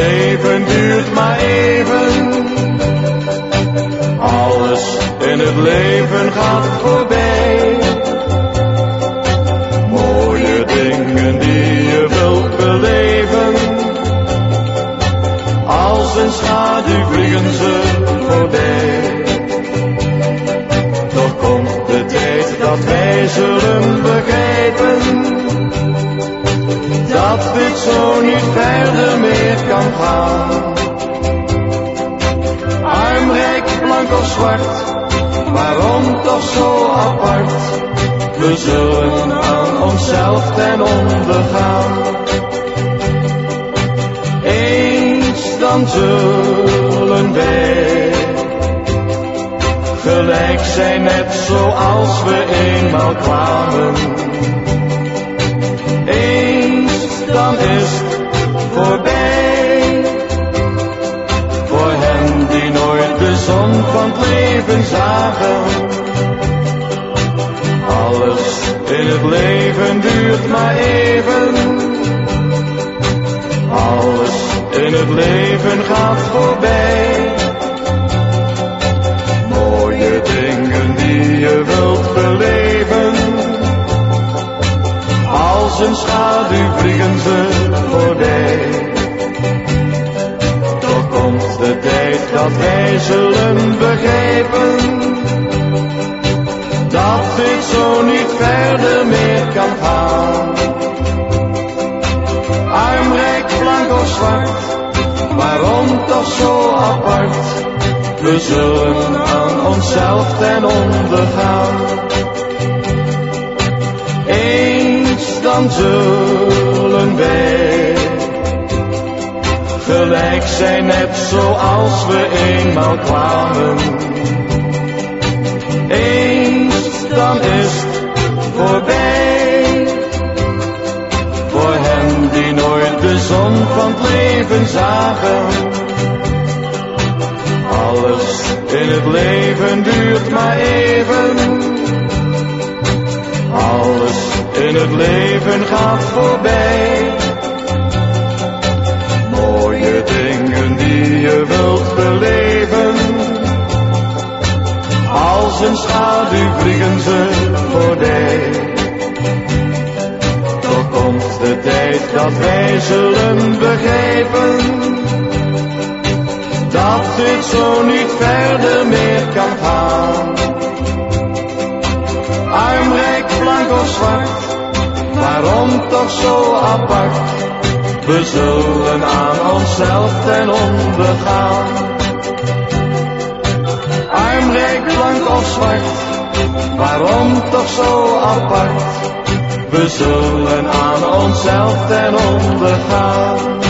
leven duurt maar even. Alles in het leven gaat voorbij. Mooie dingen die je wilt beleven. Als een schaduw vliegen ze Dat dit zo niet verder meer kan gaan. Arm, rijk, blank of zwart, waarom toch zo apart? We zullen aan onszelf ten onder gaan. Eens dan zullen wij gelijk zijn net zoals we eenmaal kwamen. Is voorbij. Voor hen die nooit de zon van het leven zagen. Alles in het leven duurt maar even. Alles in het leven gaat voorbij. Zullen begrijpen. Dat dit zo niet verder meer kan gaan. Arm, rijk, blank of zwart, waarom toch zo apart? We zullen aan onszelf ten onder gaan. Eens dan zullen wij gelijk zijn net zoals we eenmaal kwamen. Eens dan is het voorbij. Voor hen die nooit de zon van het leven zagen. Alles in het leven duurt maar even. Alles in het leven gaat voorbij. Als een schaduw vliegen ze voorbij. Toch komt de tijd dat wij zullen begrijpen. Dat dit zo niet verder meer kan gaan. Arm, rijk, blank of zwart, waarom toch zo apart? We zullen aan onszelf ten onder gaan. Zo apart? We zullen aan onszelf ten onder gaan.